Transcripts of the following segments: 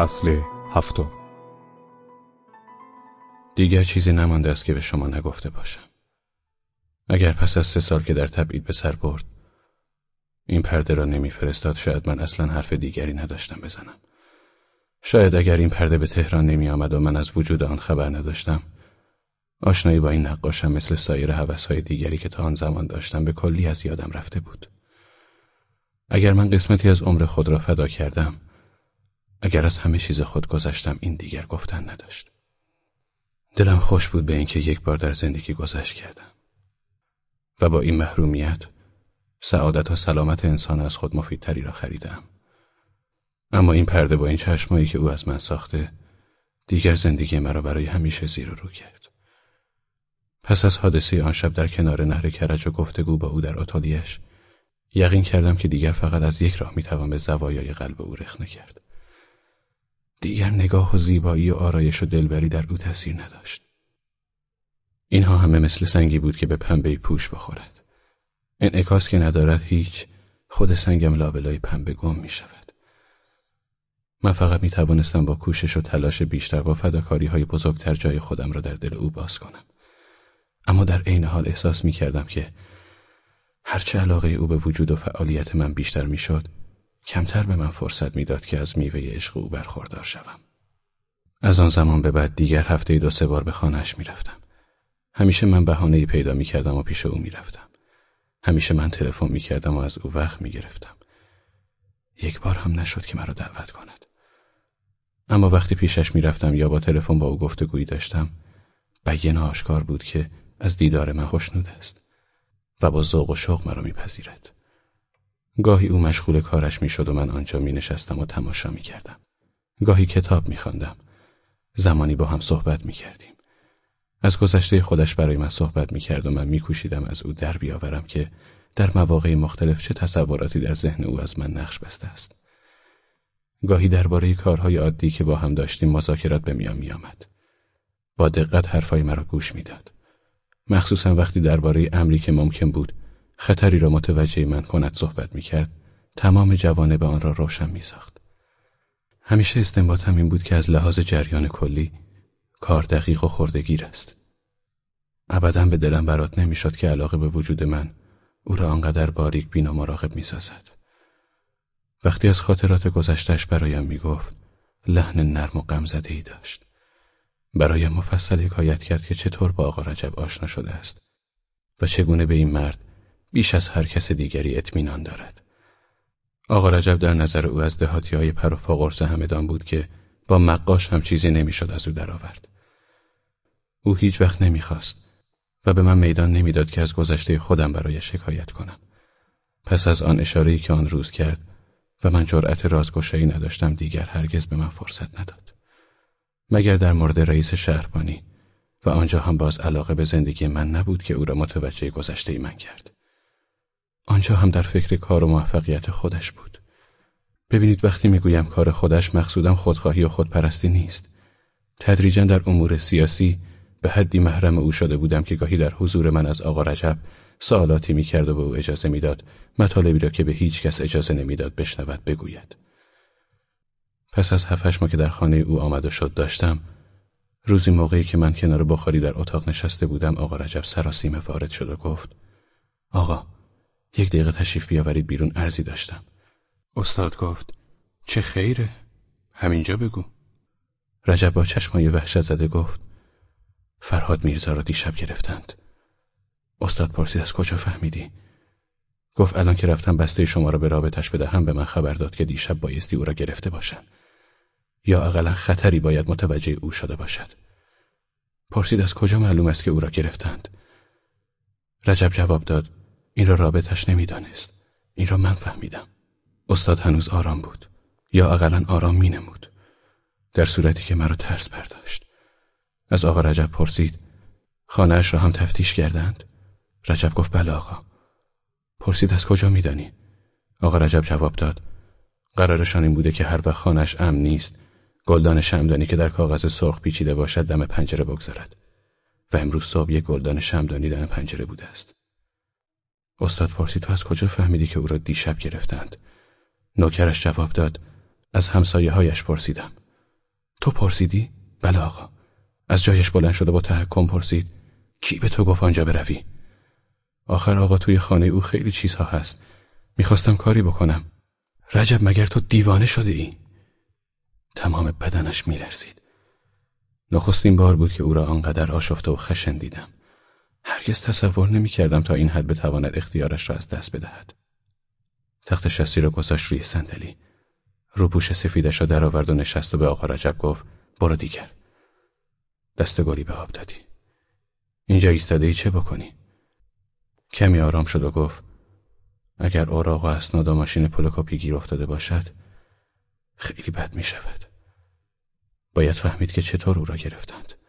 فصل هفتم. دیگر چیزی نمانده است که به شما نگفته باشم. اگر پس از سه سال که در تبعید به سر برد این پرده را نمیفرستاد شاید من اصلا حرف دیگری نداشتم بزنم. شاید اگر این پرده به تهران نمی آمد و من از وجود آن خبر نداشتم آشنایی با این نقاشم مثل سایر های دیگری که تا آن زمان داشتم به کلی از یادم رفته بود. اگر من قسمتی از عمر خود را فدا کردم اگر از همه چیز خود گذشتم این دیگر گفتن نداشت. دلم خوش بود به اینکه یک بار در زندگی گذشت کردم. و با این محرومیت سعادت و سلامت انسان از خود مفیدتری را خریدم. اما این پرده با این چشمایی که او از من ساخته دیگر زندگی مرا برای همیشه زیر رو کرد. پس از حادثه آن شب در کنار نهر کرج و گفتگو با او در اتالیش یقین کردم که دیگر فقط از یک راه می‌توان به زوایای قلب او رخنه کرد. دیگر نگاه و زیبایی و آرایش و دلبری در او تاثیر نداشت. اینها همه مثل سنگی بود که به پنبه پوش بخورد. انعکاس که ندارد هیچ خود سنگم لابلای پنبه گم می شود. من فقط می توانستم با کوشش و تلاش بیشتر با فداکاری های بزرگتر جای خودم را در دل او باز کنم. اما در عین حال احساس می کردم که هرچه علاقه او به وجود و فعالیت من بیشتر می شد کمتر به من فرصت می‌داد که از میوه عشق او برخوردار شوم. از آن زمان به بعد دیگر هفته دو سه بار به خانهش می‌رفتم. همیشه من بهانه پیدا می‌کردم و پیش او می‌رفتم. همیشه من تلفن می‌کردم و از او وقت می‌گرفتم. یک بار هم نشد که مرا دعوت کند. اما وقتی پیشش می‌رفتم یا با تلفن با او گفتگویی داشتم بیان آشکار بود که از دیدار من خوشنود است و با ذوق و شوق مرا میپذیرد. گاهی او مشغول کارش می‌شد و من آنجا می نشستم و تماشا می کردم. گاهی کتاب می خواندم. زمانی با هم صحبت می کردیم. از گذشته خودش برای من صحبت می کرد و من می کوشیدم از او در بیاورم که در مواقع مختلف چه تصوراتی در ذهن او از من نقش بسته است. گاهی درباره کارهای عادی که با هم داشتیم مذاکرات به میان می آمد. با دقت حرفای مرا گوش می‌داد. مخصوصا وقتی درباره امری که ممکن بود خطری را متوجه من کند صحبت می کرد تمام به آن را روشن می ساخت. همیشه استنباط این بود که از لحاظ جریان کلی کار دقیق و خوردگیر است. ابدا به دلم برات نمی‌شد که علاقه به وجود من او را آنقدر باریک بین و مراقب می سازد. وقتی از خاطرات گذشتش برایم می گفت لحن نرم و غمزده ای داشت. برایم مفصل حکایت کرد که چطور با آقا رجب آشنا شده است و چگونه به این مرد بیش از هر کس دیگری اطمینان دارد. آقا رجب در نظر او از دهاتی های پر و قرص همدان بود که با مقاش هم چیزی نمی‌شد از او درآورد. او هیچ وقت نمی‌خواست و به من میدان نمی‌داد که از گذشته خودم برای شکایت کنم. پس از آن اشاره‌ای که آن روز کرد و من جرأت رازگشایی نداشتم دیگر هرگز به من فرصت نداد. مگر در مورد رئیس شهربانی و آنجا هم باز علاقه به زندگی من نبود که او را متوجه گذشته من کرد. آنجا هم در فکر کار و موفقیت خودش بود. ببینید وقتی می‌گویم کار خودش مقصودم خودخواهی و خودپرستی نیست. تدریجا در امور سیاسی به حدی محرم او شده بودم که گاهی در حضور من از آقا رجب سوالاتی می‌کرد و به او اجازه می‌داد مطالبی را که به هیچ کس اجازه نمی‌داد بشنود بگوید. پس از هفتش ما که در خانه او آمد و شد داشتم روزی موقعی که من کنار بخاری در اتاق نشسته بودم آقا رجب سراسیمه وارد شد و گفت آقا یک دقیقه تشریف بیاورید بیرون ارزی داشتم. استاد گفت چه خیره. همینجا بگو. رجب با چشمای وحشت زده گفت فرهاد میرزا را دیشب گرفتند. استاد پرسید از کجا فهمیدی؟ گفت الان که رفتم بسته شما را به رابطش بدهم به من خبر داد که دیشب بایستی او را گرفته باشند یا اقلا خطری باید متوجه او شده باشد. پرسید از کجا معلوم است که او را گرفتند؟ رجب جواب داد این را رابطش نمی‌دانست. این را من فهمیدم. استاد هنوز آرام بود یا اقلا آرام می نمود در صورتی که مرا ترس برداشت. از آقا رجب پرسید خانهاش را هم تفتیش کردند؟ رجب گفت بله آقا. پرسید از کجا میدانی؟ آقا رجب جواب داد قرارشان این بوده که هر وقت خانهاش امن نیست گلدان شمدانی که در کاغذ سرخ پیچیده باشد دم پنجره بگذارد. و امروز صبح یک گلدان شمدانی دم پنجره بوده است. استاد پرسید تو از کجا فهمیدی که او را دیشب گرفتند؟ نوکرش جواب داد از همسایه هایش پرسیدم. تو پرسیدی؟ بله آقا. از جایش بلند شده با تحکم پرسید کی به تو گفت آنجا بروی؟ آخر آقا توی خانه او خیلی چیزها هست. می‌خواستم کاری بکنم. رجب مگر تو دیوانه شده ای؟ تمام بدنش میلرزید. نخستین بار بود که او را آنقدر آشفته و خشن دیدم. هرگز تصور نمی‌کردم تا این حد بتواند اختیارش را از دست بدهد. تخت شستی را گذاشت روی صندلی. روپوش سفیدش را درآورد و نشست و به آقا رجب گفت برو دیگر. دست گلی به آب دادی. اینجا ایستاده ای چه بکنی? کمی آرام شد و گفت اگر اوراق و اسناد و ماشین پلی‌کپی گیر افتاده باشد خیلی بد می شود باید فهمید که چطور او را گرفتند.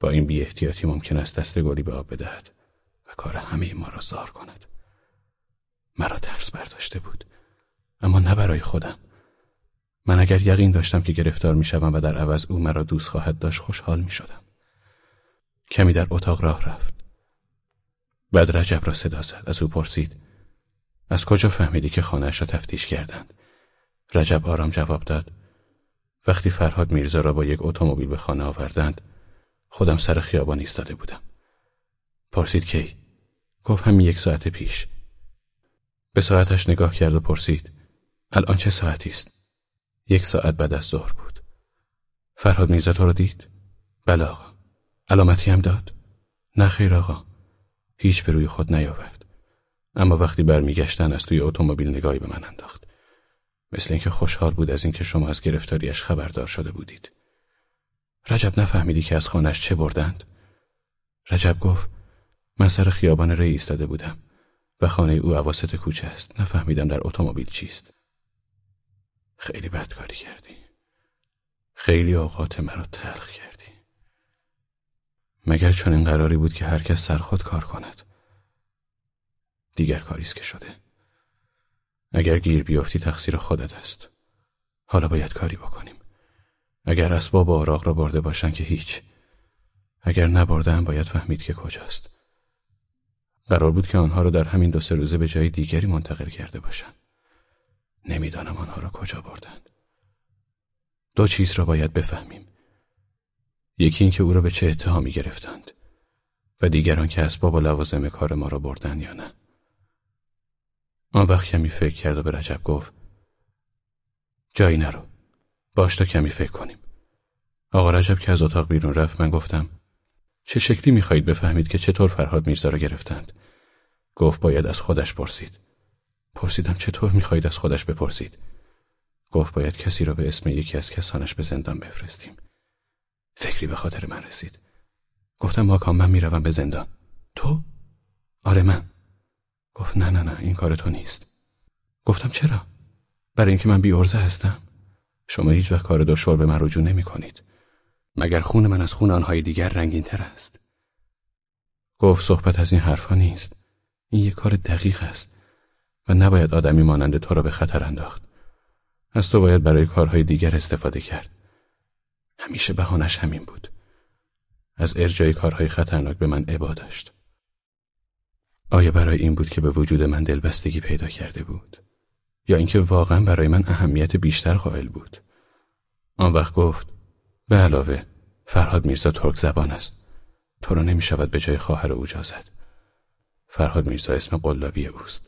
با این بی احتیاطی ممکن است دست گلی به آب بدهد و کار همه ما را زار کند مرا ترس برداشته بود اما نه برای خودم من اگر یقین داشتم که گرفتار می شوم و در عوض او مرا دوست خواهد داشت خوشحال می شدم. کمی در اتاق راه رفت. بعد رجب را صدا زد. از او پرسید. از کجا فهمیدی که خانهاش را تفتیش کردند؟ رجب آرام جواب داد. وقتی فرهاد میرزا را با یک اتومبیل به خانه آوردند خودم سر خیابان ایستاده بودم. پرسید کی؟ گفت همین یک ساعت پیش. به ساعتش نگاه کرد و پرسید. الان چه ساعتی است؟ یک ساعت بعد از ظهر بود. فرهاد میرزا تو رو دید؟ بله آقا. علامتی هم داد؟ نه خیر آقا. هیچ به روی خود نیاورد. اما وقتی برمیگشتن از توی اتومبیل نگاهی به من انداخت. مثل اینکه خوشحال بود از اینکه شما از گرفتاریش خبردار شده بودید. رجب نفهمیدی که از خانش چه بردند؟ رجب گفت من سر خیابان ری ایستاده بودم و خانه او عواست کوچه است. نفهمیدم در اتومبیل چیست. خیلی بدکاری کردی. خیلی اوقات مرا تلخ کردی. مگر چون این قراری بود که هر کس سر خود کار کند. دیگر کاریست که شده. اگر گیر بیافتی تقصیر خودت است. حالا باید کاری بکنیم. اگر اسباب آراغ را برده باشن که هیچ. اگر نبردن باید فهمید که کجاست. قرار بود که آنها را در همین دو سه روزه به جای دیگری منتقل کرده باشند. نمی‌دانم آنها را کجا بردند. دو چیز را باید بفهمیم. یکی اینکه او را به چه اتهامی گرفتند و دیگران که اسباب و لوازم کار ما را بردن یا نه. آن وقت کمی فکر کرد و به رجب گفت جایی نرو. باش تا کمی فکر کنیم. آقا رجب که از اتاق بیرون رفت من گفتم چه شکلی می‌خواهید بفهمید که چطور فرهاد میرزا را گرفتند؟ گفت باید از خودش پرسید. پرسیدم چطور می‌خواهید از خودش بپرسید؟ گفت باید کسی را به اسم یکی از کسانش به زندان بفرستیم. فکری به خاطر من رسید. گفتم ماکان من می‌روم به زندان. تو؟ آره من. گفت نه نه نه این کار تو نیست. گفتم چرا؟ برای اینکه من بیورزه هستم. شما هیچ وقت کار دشوار به من رجوع نمی کنید. مگر خون من از خون آنهای دیگر رنگین تر است. گفت صحبت از این حرفا نیست. این یک کار دقیق است. و نباید آدمی مانند تو را به خطر انداخت. از تو باید برای کارهای دیگر استفاده کرد. همیشه بهانش همین بود. از ارجای کارهای خطرناک به من عبا داشت. آیا برای این بود که به وجود من دلبستگی پیدا کرده بود؟ یا اینکه واقعا برای من اهمیت بیشتر قائل بود؟ آن وقت گفت به علاوه فرهاد میرزا ترک زبان است. تو را نمی شود به جای خواهر او جازد. فرهاد میرزا اسم قلابی اوست.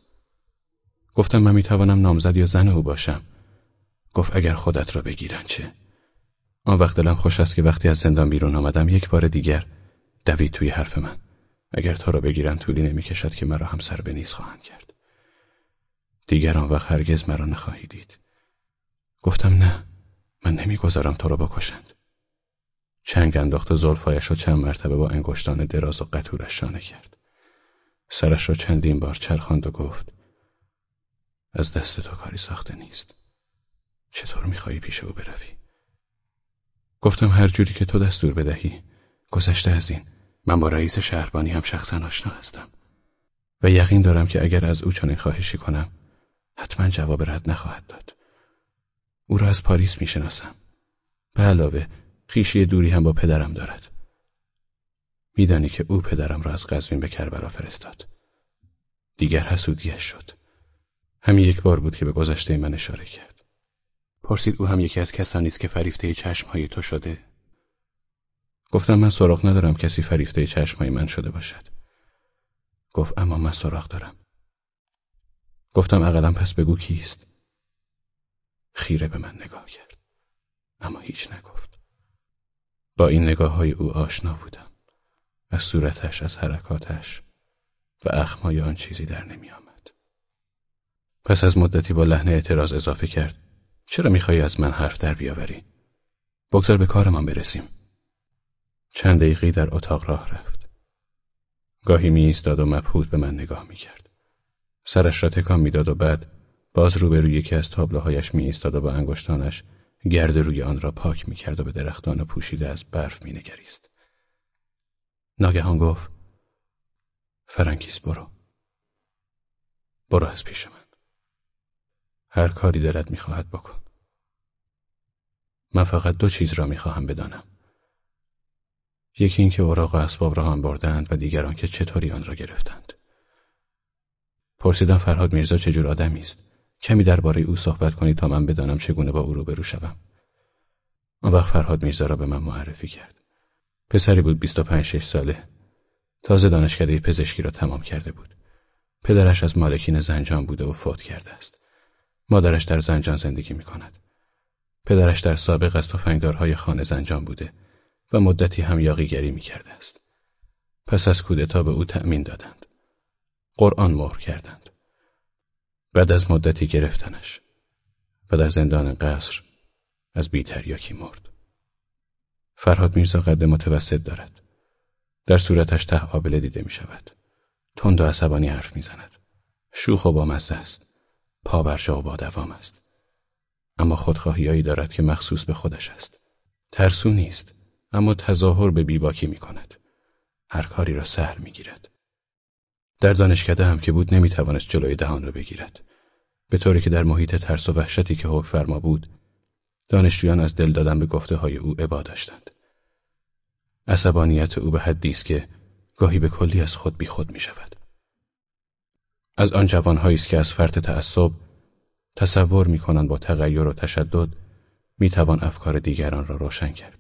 گفتم من می‌توانم نامزد یا زن او باشم. گفت اگر خودت را بگیرن چه؟ آن وقت دلم خوش است که وقتی از زندان بیرون آمدم یک بار دیگر دوید توی حرف من. اگر تو را بگیرن طولی نمی‌کشد که مرا هم سر به نیز خواهند کرد. دیگر آن وقت هرگز مرا نخواهی دید. گفتم نه من نمی‌گذارم تو را بکشند. چنگ انداخت زلفایش را چند مرتبه با انگشتان دراز و قطورش شانه کرد. سرش را چندین بار چرخاند و گفت از دست تو کاری ساخته نیست. چطور میخوایی پیش او بروی؟ گفتم هر جوری که تو دستور بدهی. گذشته از این من با رئیس شهربانی هم شخصا آشنا هستم. و یقین دارم که اگر از او چنین خواهشی کنم حتما جواب رد نخواهد داد. او را از پاریس می‌شناسم. به علاوه خیشی دوری هم با پدرم دارد. میدانی که او پدرم را از قزوین به کربلا فرستاد. دیگر حسودیش شد. همین یک بار بود که به گذشته من اشاره کرد. پرسید او هم یکی از کسانی است که فریفته چشمهای تو شده گفتم من سراغ ندارم کسی فریفته چشمهای من شده باشد گفت اما من سراغ دارم گفتم اقلا پس بگو کیست خیره به من نگاه کرد اما هیچ نگفت با این نگاه های او آشنا بودم از صورتش از حرکاتش و اخمای آن چیزی در نمی آمد. پس از مدتی با لحن اعتراض اضافه کرد چرا میخوایی از من حرف در بیاوری؟ بگذار به کارمان برسیم. چند دقیقی در اتاق راه رفت. گاهی می ایستاد و مبهوت به من نگاه می کرد. سرش را تکان می‌داد و بعد باز روبروی یکی از تابلوهایش می ایستاد و با انگشتانش گرد روی آن را پاک می کرد و به درختان پوشیده از برف می نگریست. ناگهان گفت فرانکیس برو. برو از پیش من. هر کاری دلت می‌خواهد بکن. من فقط دو چیز را می‌خواهم بدانم. یکی اینکه اوراق و اسباب را هم بردند و دیگران که چطوری آن را گرفتند. پرسیدم فرهاد میرزا چجور آدمی است. کمی درباره او صحبت کنید تا من بدانم چگونه با او روبرو شوم. آن وقت فرهاد میرزا را به من معرفی کرد. پسری بود بیست و پنج شش ساله. تازه دانشکده پزشکی را تمام کرده بود. پدرش از مالکین زنجان بوده و فوت کرده است. مادرش در زنجان زندگی می کند. پدرش در سابق از تفنگدارهای خانه زنجان بوده و مدتی هم یاقیگری می کرده است. پس از کودتا به او تأمین دادند. قرآن مهر کردند. بعد از مدتی گرفتنش و در زندان قصر از بیتریاکی مرد. فرهاد میرزا قد متوسط دارد. در صورتش ته آبله دیده می شود. تند و عصبانی حرف می زند. شوخ و بامزه است. پا برجا و با دوام است. اما خودخواهیایی دارد که مخصوص به خودش است. ترسو نیست اما تظاهر به بیباکی می کند. هر کاری را سهل می گیرد. در دانشکده هم که بود نمی توانست جلوی دهان را بگیرد. به طوری که در محیط ترس و وحشتی که حکم فرما بود دانشجویان از دل دادن به گفته های او عبا داشتند. عصبانیت او به حدی است که گاهی به کلی از خود بی خود می شود. از آن جوانهایی است که از فرط تعصب تصور می کنند با تغییر و تشدد می توان افکار دیگران را روشن کرد.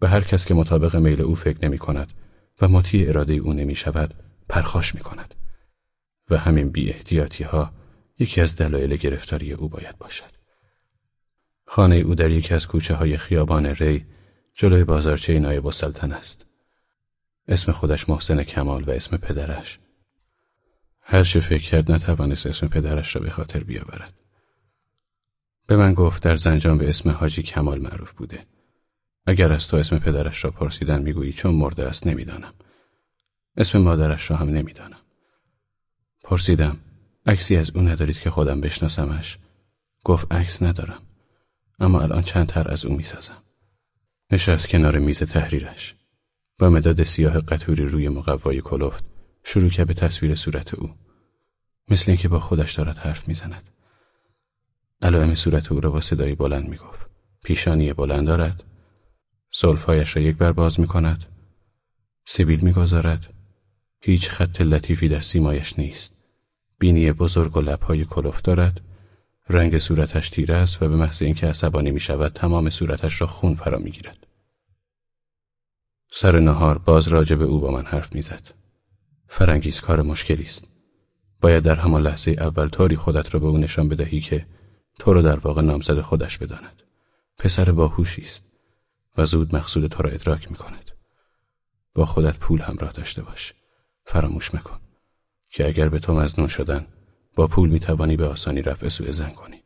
به هر کس که مطابق میل او فکر نمی کند و مطیع اراده او نمی شود پرخاش می کند و همین بی ها یکی از دلایل گرفتاری او باید باشد. خانه او در یکی از کوچه های خیابان ری جلوی بازارچه نایب السلطن است. اسم خودش محسن کمال و اسم پدرش. هر چه فکر کرد نتوانست اسم پدرش را به خاطر بیاورد. به من گفت در زنجان به اسم حاجی کمال معروف بوده. اگر از تو اسم پدرش را پرسیدن می‌گویی چون مرده است نمی‌دانم. اسم مادرش را هم نمی‌دانم. پرسیدم عکسی از او ندارید که خودم بشناسمش؟ گفت عکس ندارم. اما الان چند تر از او می‌سازم. نشست کنار میز تحریرش. با مداد سیاه قطوری روی مقوای کلفت شروع کرد به تصویر صورت او. مثل اینکه با خودش دارد حرف می‌زند. علائم صورت او را با صدایی بلند می‌گفت. پیشانی بلند دارد. سلفایش را یک بر باز می کند. سیبیل می‌گذارد. هیچ خط لطیفی در سیمایش نیست. بینی بزرگ و لبهای کلفت دارد. رنگ صورتش تیره است و به محض اینکه عصبانی می شود تمام صورتش را خون فرا می گیرد. سر نهار باز راجع به او با من حرف می‌زد. فرانگیز کار مشکلی است. باید در همان لحظه اول طوری خودت را به او نشان بدهی که تو را در واقع نامزد خودش بداند. پسر باهوشی است و زود مقصود تو را ادراک می کند. با خودت پول همراه داشته باش. فراموش مکن که اگر به تو مزنون شدن با پول می توانی به آسانی رفع سوء زن کنی.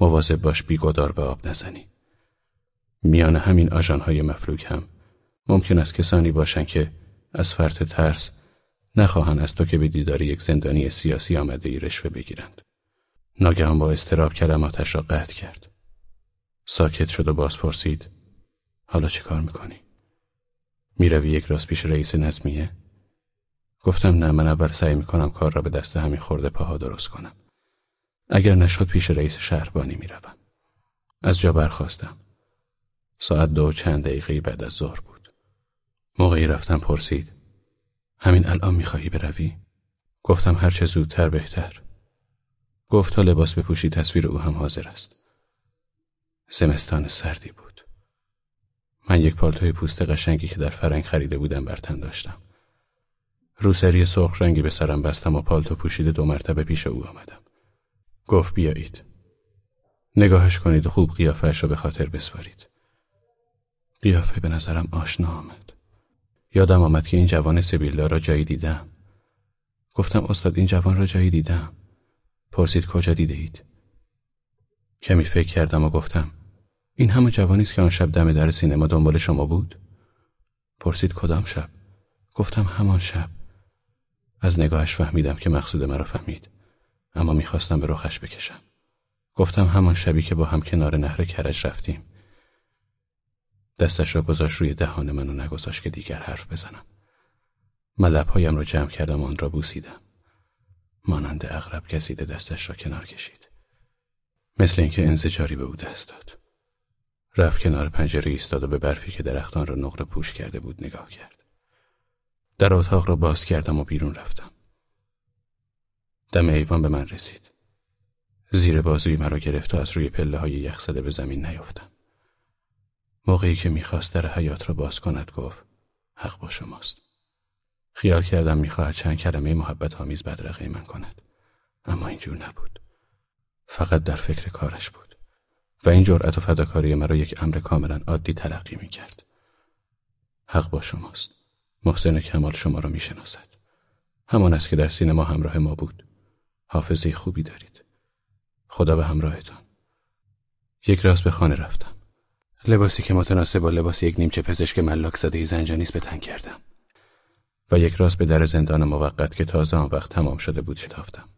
مواظب باش بیگدار به آب نزنی. میان همین آژانهای مفلوک هم ممکن است کسانی باشند که از فرط ترس نخواهند از تو که به دیدار یک زندانی سیاسی آمده ای رشوه بگیرند. ناگهان با استراب کلماتش را قطع کرد. ساکت شد و باز پرسید حالا چه کار می‌کنی؟ می‌روی یک راست پیش رئیس نظمیه؟ گفتم نه من اول سعی می‌کنم کار را به دست همین خورده پاها درست کنم. اگر نشد پیش رئیس شهربانی می‌روم. از جا برخواستم. ساعت دو چند دقیقه بعد از ظهر بود. موقعی رفتم پرسید. همین الان می‌خواهی بروی؟ گفتم هرچه زودتر بهتر. گفت تا لباس بپوشی تصویر او هم حاضر است. زمستان سردی بود. من یک پالتوی پوست قشنگی که در فرنگ خریده بودم بر تن داشتم. روسری سرخ رنگی به سرم بستم و پالتو پوشیده دو مرتبه پیش او آمدم. گفت بیایید. نگاهش کنید و خوب قیافهش را به خاطر بسپارید. قیافه به نظرم آشنا آمد. یادم آمد که این جوان سبیلا را جایی دیدم. گفتم استاد این جوان را جایی دیدم. پرسید کجا دیده اید؟ کمی فکر کردم و گفتم این همه جوانی است که آن شب دم در سینما دنبال شما بود؟ پرسید کدام شب؟ گفتم همان شب. از نگاهش فهمیدم که مقصود مرا فهمید. اما می‌خواستم به رخش بکشم. گفتم همان شبی که با هم کنار نهر کرج رفتیم. دستش را گذاشت روی دهان من و نگذاشت که دیگر حرف بزنم. من لبهایم را جمع کردم و آن را بوسیدم. مانند اغرب کسیده دستش را کنار کشید. مثل اینکه انزجاری به او دست داد. رفت کنار پنجره ایستاد و به برفی که درختان را نقره پوش کرده بود نگاه کرد. در اتاق را باز کردم و بیرون رفتم. دم ایوان به من رسید. زیر بازوی مرا گرفت و از روی پله های یخ زده به زمین نیفتم. موقعی که می‌خواست در حیات را باز کند گفت حق با شماست. خیال کردم می‌خواهد چند کلمه محبت آمیز بدرقه من کند. اما اینجور نبود. فقط در فکر کارش بود. و این جرأت و فداکاری مرا یک امر کاملا عادی تلقی می‌کرد. حق با شماست. محسن کمال شما را می‌شناسد. همان است که در سینما همراه ما بود. حافظه خوبی دارید. خدا به همراهتان. یک راست به خانه رفتم. لباسی که متناسب با لباس یک نیمچه پزشک ملاک زده زنجانیس به تن کردم. و یک راست به در زندان موقت که تازه آن وقت تمام شده بود شتافتم.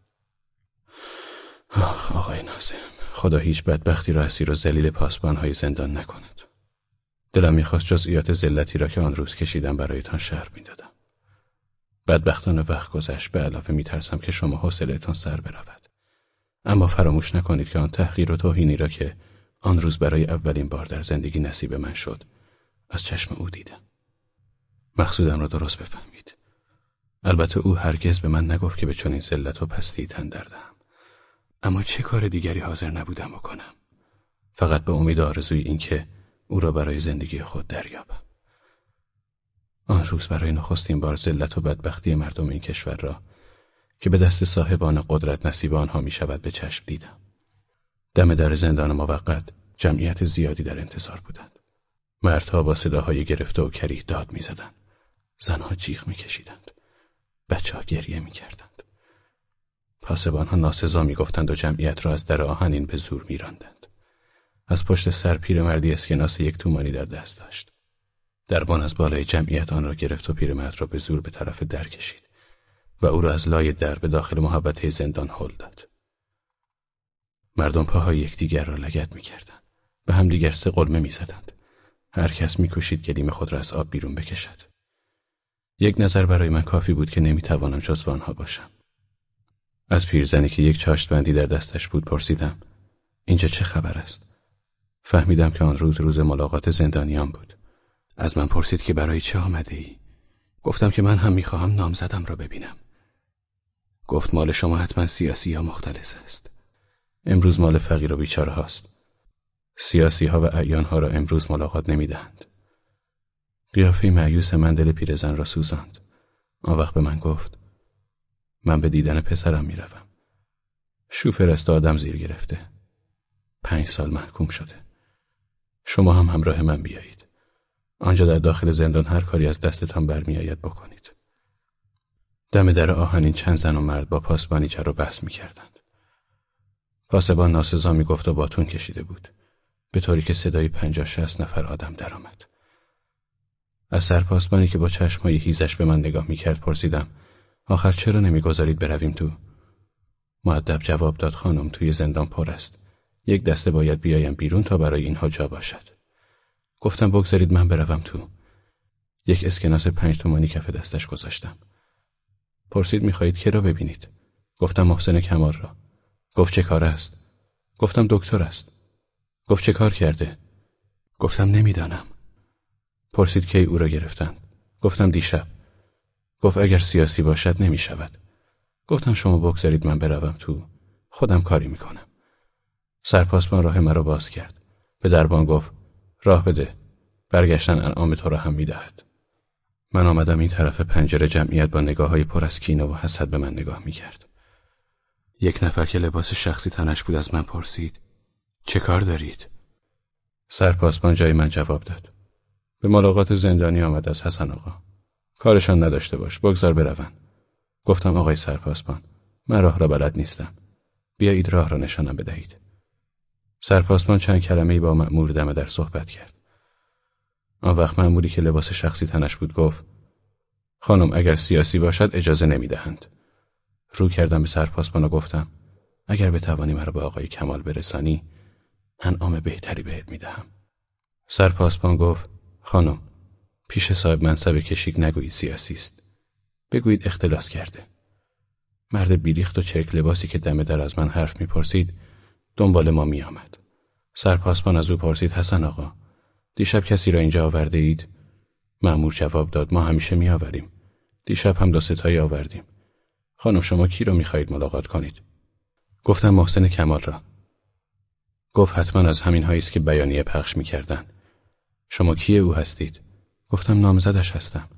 آخ آقای نازم خدا هیچ بدبختی را اسیر و ذلیل پاسبانهای زندان نکند. دلم می‌خواست جزئیات ذلتی را که آن روز کشیدم برایتان شهر می‌دادم. بدبختان وقت گذشت به علاوه میترسم که شما حوصلهتان سر برود. اما فراموش نکنید که آن تحقیر و توهینی را که آن روز برای اولین بار در زندگی نصیب من شد از چشم او دیدم. مقصودم را درست بفهمید. البته او هرگز به من نگفت که به چنین ذلت و پستی تن دردم. اما چه کار دیگری حاضر نبودم بکنم. فقط به امید آرزوی اینکه او را برای زندگی خود دریابم. آن روز برای نخستین بار ذلت و بدبختی مردم این کشور را که به دست صاحبان قدرت نصیب آنها می شود به چشم دیدم. دم در زندان موقت جمعیت زیادی در انتظار بودند. مردها با صداهای گرفته و کریه داد می‌زدند. زنها جیغ میکشیدند. بچه ها گریه می‌کردند. پاسبان ها ناسزا می‌گفتند و جمعیت را از در آهنین به زور میراندند. از پشت سر پیرمردی اسکناس یک تومانی در دست داشت. دربان از بالای جمعیت آن را گرفت و پیرمرد را به زور به طرف در کشید و او را از لای در به داخل محبته زندان هل داد. مردم پاهای یکدیگر را لگت می‌کردند. به هم دیگر سه قلمه می‌زدند. هر کس میکوشید گلیم خود را از آب بیرون بکشد. یک نظر برای من کافی بود که نمی‌توانم جزو آنها باشم. از پیرزنی که یک چاشت بندی در دستش بود پرسیدم اینجا چه خبر است؟ فهمیدم که آن روز روز ملاقات زندانیان بود. از من پرسید که برای چه آمده ای؟ گفتم که من هم می‌خواهم نامزدم را ببینم. گفت مال شما حتما سیاسی یا مختلص است. امروز مال فقیر و بیچاره هاست. سیاسی ها و اعیان ها را امروز ملاقات نمی‌دهند. قیافه معیوس من دل پیرزن را سوزاند. آن وقت به من گفت من به دیدن پسرم می‌روم. شوفر است آدم زیر گرفته. پنج سال محکوم شده. شما هم همراه من بیایید. آنجا در داخل زندان هر کاری از دستتان برمیآید بکنید. دم در آهنین چند زن و مرد با پاسبانی چر و بحث می‌کردند. پاسبان ناسزا می‌گفت و باتون کشیده بود. به طوری که صدای پنجاه شست نفر آدم درآمد. از سرپاسبانی که با چشمهای هیزش به من نگاه می‌کرد پرسیدم آخر چرا نمی‌گذارید برویم تو؟ معدب جواب داد خانم توی زندان پر است. یک دسته باید بیایم بیرون تا برای اینها جا باشد. گفتم بگذارید من بروم تو. یک اسکناس پنج تومانی کف دستش گذاشتم. پرسید می‌خواهید که را ببینید؟ گفتم محسن کمال را. گفت چه کار است؟ گفتم دکتر است. گفت چه کار کرده؟ گفتم نمی‌دانم. پرسید کی او را گرفتند. گفتم دیشب. گفت اگر سیاسی باشد نمی شود. گفتم شما بگذارید من بروم تو. خودم کاری می‌کنم. سرپاسبان راه مرا باز کرد. به دربان گفت راه بده. برگشتن انعام تو را هم می‌دهد. من آمدم این طرف پنجره جمعیت با نگاه های پر از کینه و حسد به من نگاه می‌کرد. یک نفر که لباس شخصی تنش بود از من پرسید چه کار دارید؟ سرپاسبان جای من جواب داد. به ملاقات زندانی آمد از حسن آقا. کارشان نداشته باش بگذار بروند. گفتم آقای سرپاسبان من راه را بلد نیستم. بیایید راه را نشانم بدهید. سرپاسبان چند کلمه ای با مأمور دمه در صحبت کرد. آن وقت مأموری که لباس شخصی تنش بود گفت خانم اگر سیاسی باشد اجازه نمی‌دهند. رو کردم به سرپاسبان و گفتم اگر بتوانی مرا به آقای کمال برسانی انعام بهتری بهت می‌دهم. سرپاسبان گفت خانم پیش صاحب منصب کشیک نگویید سیاسی است. بگویید اختلاس کرده. مرد بیریخت و چرک لباسی که دم در از من حرف می‌پرسید دنبال ما میآمد. سرپاسبان از او پرسید حسن آقا دیشب کسی را اینجا آورده اید؟ معمور جواب داد ما همیشه میآوریم. دیشب هم دو آوردیم. خانم شما کی را می‌خواهید ملاقات کنید؟ گفتم محسن کمال را. گفت حتما از همین است که بیانیه پخش می‌کردند. شما کیه او هستید؟ گفتم نامزدش هستم.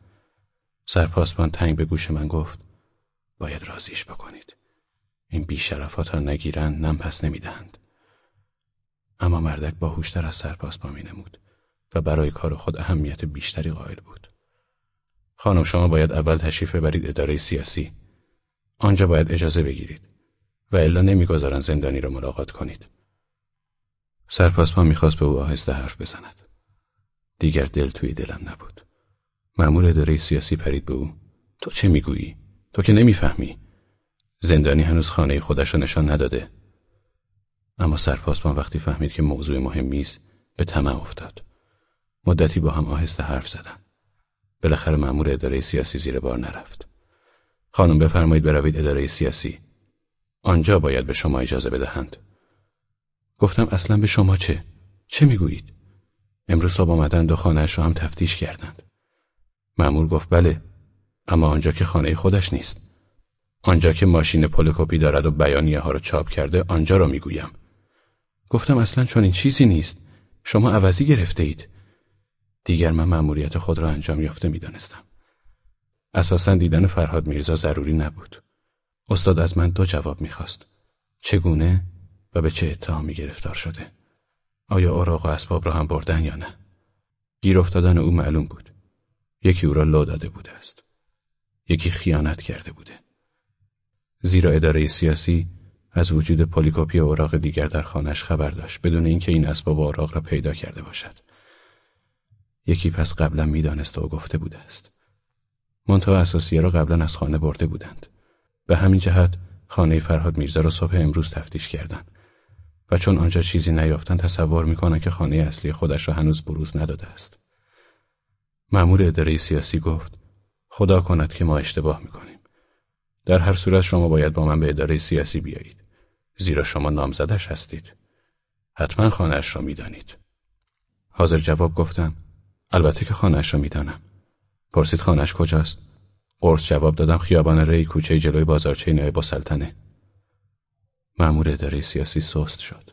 سرپاسبان تنگ به گوش من گفت باید رازیش بکنید. این بیشرفات ها نگیرن نم پس نمی‌دهند. اما مردک باهوشتر از سرپاسبان می نمود و برای کار خود اهمیت بیشتری قائل بود. خانم شما باید اول تشریف ببرید اداره سیاسی. آنجا باید اجازه بگیرید و الا نمی‌گذارن زندانی را ملاقات کنید. سرپاسبان می‌خواست به او آهسته حرف بزند. دیگر دل توی دلم نبود. معمول اداره سیاسی پرید به او. تو چه می‌گویی؟ تو که نمی‌فهمی. زندانی هنوز خانه خودش را نشان نداده. اما سرپاسبان وقتی فهمید که موضوع مهمی است به طمع افتاد. مدتی با هم آهسته حرف زدن. بالاخره مأمور اداره سیاسی زیر بار نرفت. خانم بفرمایید بروید اداره سیاسی. آنجا باید به شما اجازه بدهند. گفتم اصلا به شما چه؟ چه می‌گویید؟ امروز صبح آمدند و خانهاش را هم تفتیش کردند. مأمور گفت بله اما آنجا که خانه خودش نیست. آنجا که ماشین پولکوپی دارد و بیانیه ها را چاپ کرده آنجا را می‌گویم. گفتم اصلا چون این چیزی نیست شما عوضی گرفته اید دیگر من مأموریت خود را انجام یافته می‌دانستم. اساسا دیدن فرهاد میرزا ضروری نبود. استاد از من دو جواب می‌خواست. چگونه و به چه اتهامی گرفتار شده؟ آیا اوراق و اسباب را هم بردن یا نه؟ گیر افتادن او معلوم بود. یکی او را لو داده بوده است. یکی خیانت کرده بوده. زیرا اداره سیاسی از وجود پلیکوپی اوراق دیگر در خانش خبر داشت بدون اینکه این اسباب اوراق را پیدا کرده باشد. یکی پس قبلا می‌دانست و گفته بوده است. منتها اساسیه را قبلا از خانه برده بودند. به همین جهت خانه فرهاد میرزا را صبح امروز تفتیش کردند و چون آنجا چیزی نیافتند تصور می‌کنند که خانه اصلی خودش را هنوز بروز نداده است. مأمور اداره سیاسی گفت خدا کند که ما اشتباه می‌کنیم. در هر صورت شما باید با من به اداره سیاسی بیایید. زیرا شما نامزدش هستید. حتما خانهاش را می‌دانید. حاضر جواب گفتم. البته که خانهاش را می‌دانم. پرسید خانهاش کجاست؟ قرص جواب دادم خیابان ری کوچه جلوی بازارچه نایب سلطنه. مأمور اداره سیاسی سست شد.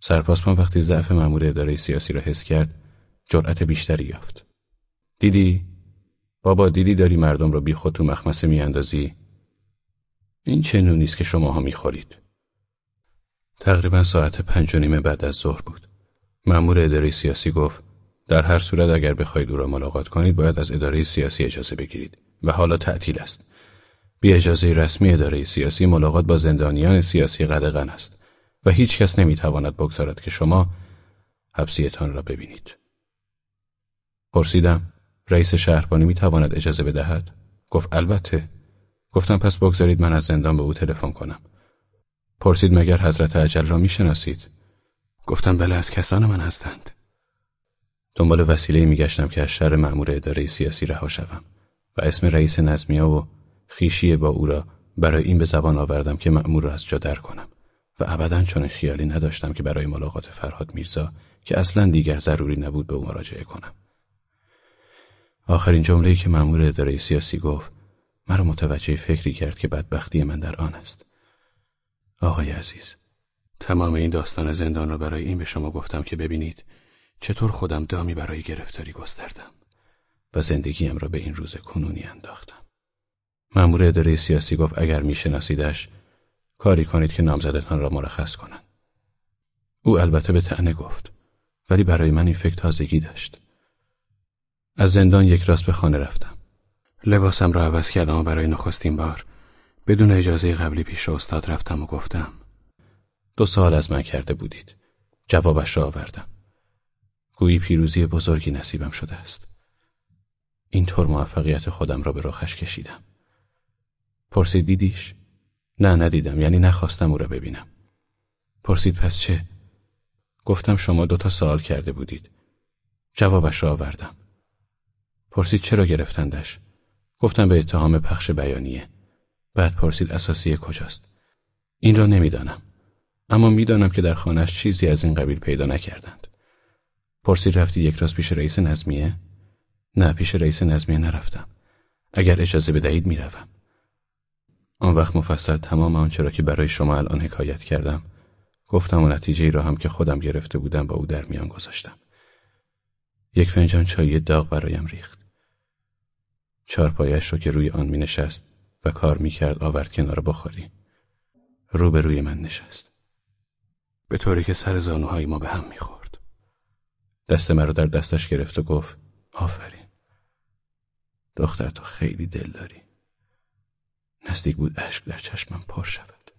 سرپاسمان وقتی ضعف مأمور اداره سیاسی را حس کرد جرأت بیشتری یافت. دیدی؟ بابا دیدی داری مردم را بی خود تو مخمسه میاندازی؟ این چه نونی است که شماها می‌خورید. تقریبا ساعت پنج و نیمه بعد از ظهر بود. مأمور اداره سیاسی گفت در هر صورت اگر بخواهید او را ملاقات کنید باید از اداره سیاسی اجازه بگیرید و حالا تعطیل است. بی اجازه رسمی اداره سیاسی ملاقات با زندانیان سیاسی قدغن است و هیچ کس نمی‌تواند بگذارد که شما حبسیتان را ببینید. پرسیدم رئیس شهربانی می‌تواند اجازه بدهد؟ گفت البته. گفتم پس بگذارید من از زندان به او تلفن کنم. پرسید مگر حضرت عجل را می‌شناسید؟ گفتم بله از کسان من هستند. دنبال وسیله میگشتم که از شر مأمور اداره سیاسی رها شوم و اسم رئیس نظمیه و خیشی با او را برای این به زبان آوردم که مأمور را از جا در کنم و ابدا چون خیالی نداشتم که برای ملاقات فرهاد میرزا که اصلا دیگر ضروری نبود به او مراجعه کنم. آخرین جمله‌ای که مأمور اداره سیاسی گفت مرا متوجه فکری کرد که بدبختی من در آن است آقای عزیز تمام این داستان زندان را برای این به شما گفتم که ببینید چطور خودم دامی برای گرفتاری گستردم و زندگیم را به این روز کنونی انداختم. مأمور اداره سیاسی گفت اگر میشناسیدش کاری کنید که نامزدتان را مرخص کنند. او البته به تعنه گفت ولی برای من این فکر تازگی داشت. از زندان یک راست به خانه رفتم. لباسم را عوض کردم و برای نخستین بار بدون اجازه قبلی پیش استاد رفتم و گفتم دو سال از من کرده بودید. جوابش را آوردم. گویی پیروزی بزرگی نصیبم شده است. اینطور موفقیت خودم را به رخش کشیدم. پرسید دیدیش؟ نه ندیدم یعنی نخواستم او را ببینم. پرسید پس چه؟ گفتم شما دو تا سوال کرده بودید. جوابش را آوردم. پرسید چرا گرفتندش؟ گفتم به اتهام پخش بیانیه. بعد پرسید اساسی کجاست؟ این را نمی‌دانم. اما می‌دانم که در خانهش چیزی از این قبیل پیدا نکردند. پرسید رفتی یک راست پیش رئیس نظمیه؟ نه پیش رئیس نظمیه نرفتم. اگر اجازه بدهید می‌روم. آن وقت مفصل تمام آنچه را که برای شما الان حکایت کردم گفتم و نتیجه ای را هم که خودم گرفته بودم با او در میان گذاشتم. یک فنجان چای داغ برایم ریخت. چارپایش را که روی آن می نشست و کار می کرد آورد کنار بخوری. رو به روی من نشست. به طوری که سر زانوهای ما به هم می خورد. دست مرا در دستش گرفت و گفت آفرین. دختر تو خیلی دل داری. نزدیک بود اشک در چشمم پر شود.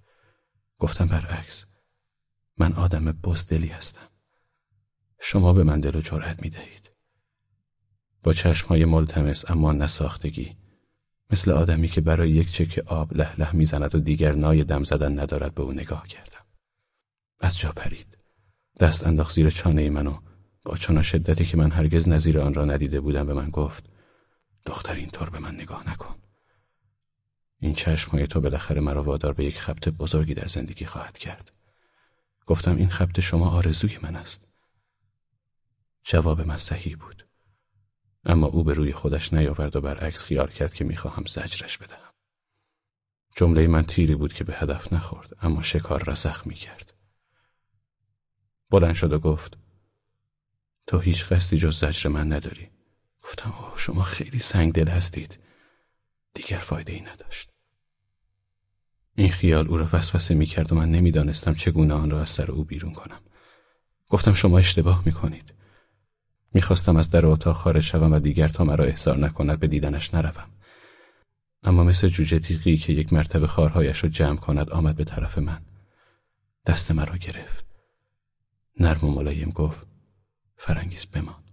گفتم برعکس. من آدم بزدلی هستم. شما به من دل و جرأت می دهید. با چشمهای ملتمس اما نساختگی مثل آدمی که برای یک چک آب له له می‌زند و دیگر نای دم زدن ندارد به او نگاه کردم. از جا پرید. دست انداخت زیر چانه منو با چنان شدتی که من هرگز نظیر آن را ندیده بودم به من گفت دختر اینطور به من نگاه نکن. این چشمهای تو بالاخره مرا وادار به یک خبت بزرگی در زندگی خواهد کرد. گفتم این خبت شما آرزوی من است. جواب من صحیح بود. اما او به روی خودش نیاورد و برعکس خیال کرد که می‌خواهم زجرش بدهم. جمله من تیری بود که به هدف نخورد اما شکار را زخمی کرد. بلند شد و گفت تو هیچ قصدی جز زجر من نداری. گفتم اوه شما خیلی سنگ دل هستید. دیگر فایده ای نداشت. این خیال او را وسوسه می کرد و من نمی‌دانستم چگونه آن را از سر او بیرون کنم. گفتم شما اشتباه می کنید. می‌خواستم از در اتاق خارج شوم و دیگر تا مرا احضار نکند به دیدنش نروم. اما مثل جوجه تیغی که یک مرتبه خارهایش را جمع کند آمد به طرف من. دست مرا گرفت. نرم و ملایم گفت فرنگیز بمان.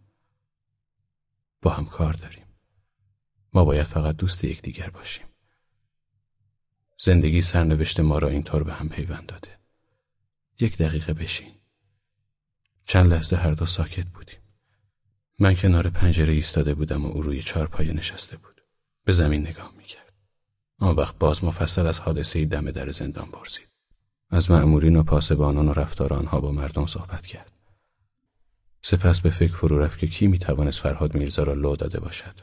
با هم کار داریم. ما باید فقط دوست یکدیگر باشیم. زندگی سرنوشت ما را اینطور به هم پیوند داده. یک دقیقه بشین. چند لحظه هر دو ساکت بودیم. من کنار پنجره ایستاده بودم و او روی چارپایه نشسته بود. به زمین نگاه می‌کرد. آن وقت باز مفصل از حادثه دم در زندان پرسید. از مأمورین و پاسبانان و رفتار آنها با مردم صحبت کرد. سپس به فکر فرو رفت که کی می‌توانست فرهاد میرزا را لو داده باشد.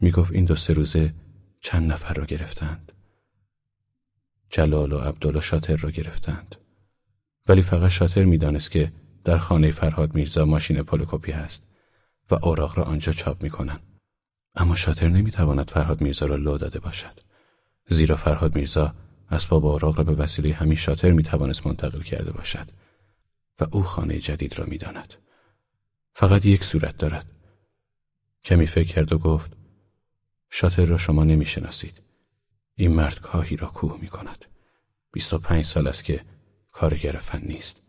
می‌گفت این دو سه روزه چند نفر را گرفتند. جلال و عبدالله شاتر را گرفتند. ولی فقط شاتر می‌دانست که در خانه فرهاد میرزا ماشین پولوکوپی هست و اوراق را آنجا چاپ می‌کنند. اما شاتر نمی‌تواند فرهاد میرزا را لو داده باشد. زیرا فرهاد میرزا اسباب اوراق را به وسیله همین شاتر می‌توانست منتقل کرده باشد و او خانه جدید را می‌داند. فقط یک صورت دارد. کمی فکر کرد و گفت شاتر را شما نمی‌شناسید. این مرد کاهی را کوه می کند. بیست و پنج سال است که کارگر فن نیست.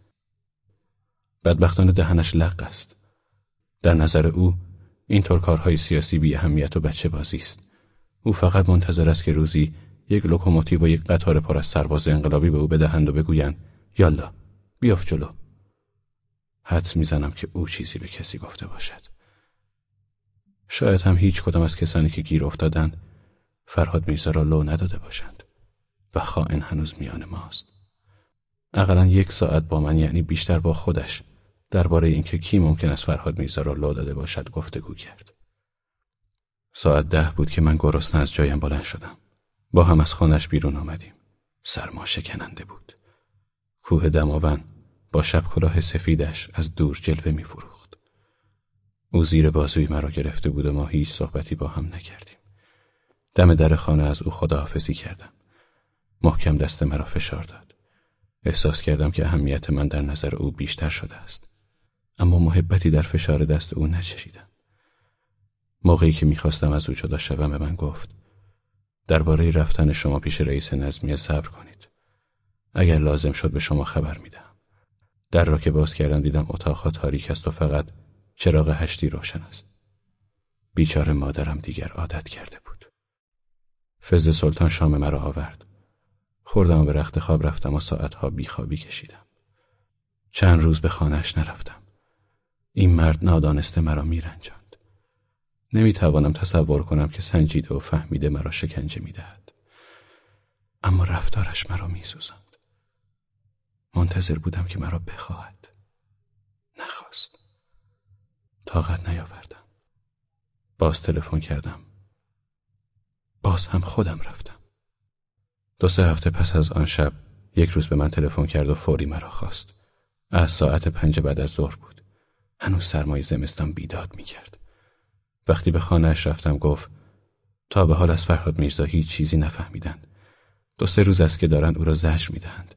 بدبختانه دهنش لق است. در نظر او اینطور کارهای سیاسی بی اهمیت و بچه بازی است. او فقط منتظر است که روزی یک لوکوموتیو و یک قطار پر از سرباز انقلابی به او بدهند و بگویند یالا بیفت جلو. حدس می‌زنم که او چیزی به کسی گفته باشد. شاید هم هیچ کدام از کسانی که گیر افتادند فرهاد میرزا را لو نداده باشند و خائن هنوز میان ماست. اقلا یک ساعت با من یعنی بیشتر با خودش درباره اینکه کی ممکن است فرهاد میرزا را لو داده باشد گفتگو کرد. ساعت ده بود که من گرسنه از جایم بلند شدم. با هم از خانش بیرون آمدیم. سرما شکننده بود. کوه دماون با شب کلاه سفیدش از دور جلوه می فروخت. او زیر بازوی مرا گرفته بود و ما هیچ صحبتی با هم نکردیم. دم در خانه از او خداحافظی کردم. محکم دست مرا فشار داد. احساس کردم که اهمیت من در نظر او بیشتر شده است. اما محبتی در فشار دست او نچشیدم. موقعی که می‌خواستم از او جدا شوم به من گفت درباره رفتن شما پیش رئیس نظمیه صبر کنید. اگر لازم شد به شما خبر میدم. در را که باز کردم دیدم اتاقها تاریک است و فقط چراغ هشتی روشن است. بیچاره مادرم دیگر عادت کرده بود. فز سلطان شام مرا آورد. خوردم و به رخت خواب رفتم و ساعتها بیخوابی کشیدم. چند روز به خانهش نرفتم. این مرد نادانسته مرا میرنجاند. نمی‌توانم تصور کنم که سنجیده و فهمیده مرا شکنجه می‌دهد. اما رفتارش مرا میسوزاند. منتظر بودم که مرا بخواهد. نخواست. طاقت نیاوردم. باز تلفن کردم. باز هم خودم رفتم. دو سه هفته پس از آن شب یک روز به من تلفن کرد و فوری مرا خواست. از ساعت پنج بعد از ظهر بود. هنوز سرمای زمستان بیداد می کرد. وقتی به خانهاش رفتم گفت تا به حال از فرهاد میرزا هیچ چیزی نفهمیدند. دو سه روز است که دارند او را زجر می‌دهند.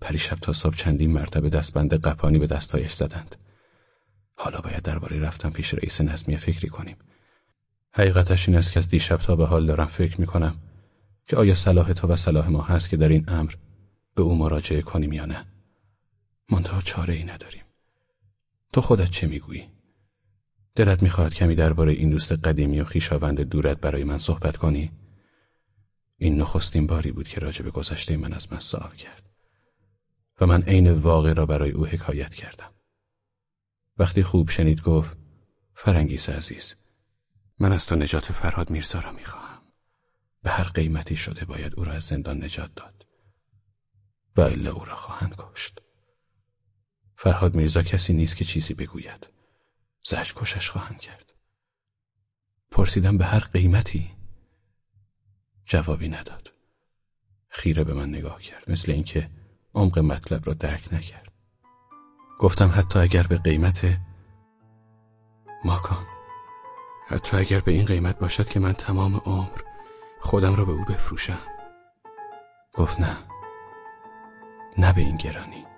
پریشب تا صبح چندین مرتبه دستبند قپانی به دستهایش زدند. حالا باید درباره رفتن پیش رئیس نظمیه فکری کنیم. حقیقتش این است که از دیشب تا به حال دارم فکر می‌کنم که آیا صلاح تو و صلاح ما هست که در این امر به او مراجعه کنیم یا نه. منتها چاره ای نداریم. تو خودت چه می‌گویی؟ دلت می‌خواهد کمی درباره این دوست قدیمی و خیشاوند دورت برای من صحبت کنی؟ این نخستین باری بود که راجع به گذشته من از من سوال کرد و من عین واقع را برای او حکایت کردم. وقتی خوب شنید گفت فرنگیس عزیز من از تو نجات فرهاد میرزا را می‌خواهم. به هر قیمتی شده باید او را از زندان نجات داد و الا او را خواهند کشت. فرهاد میرزا کسی نیست که چیزی بگوید. زج کشش خواهند کرد. پرسیدم به هر قیمتی جوابی نداد. خیره به من نگاه کرد مثل اینکه عمق مطلب را درک نکرد. گفتم حتی اگر به قیمت ماکان حتی اگر به این قیمت باشد که من تمام عمر خودم را به او بفروشم گفت نه نه به این گرانی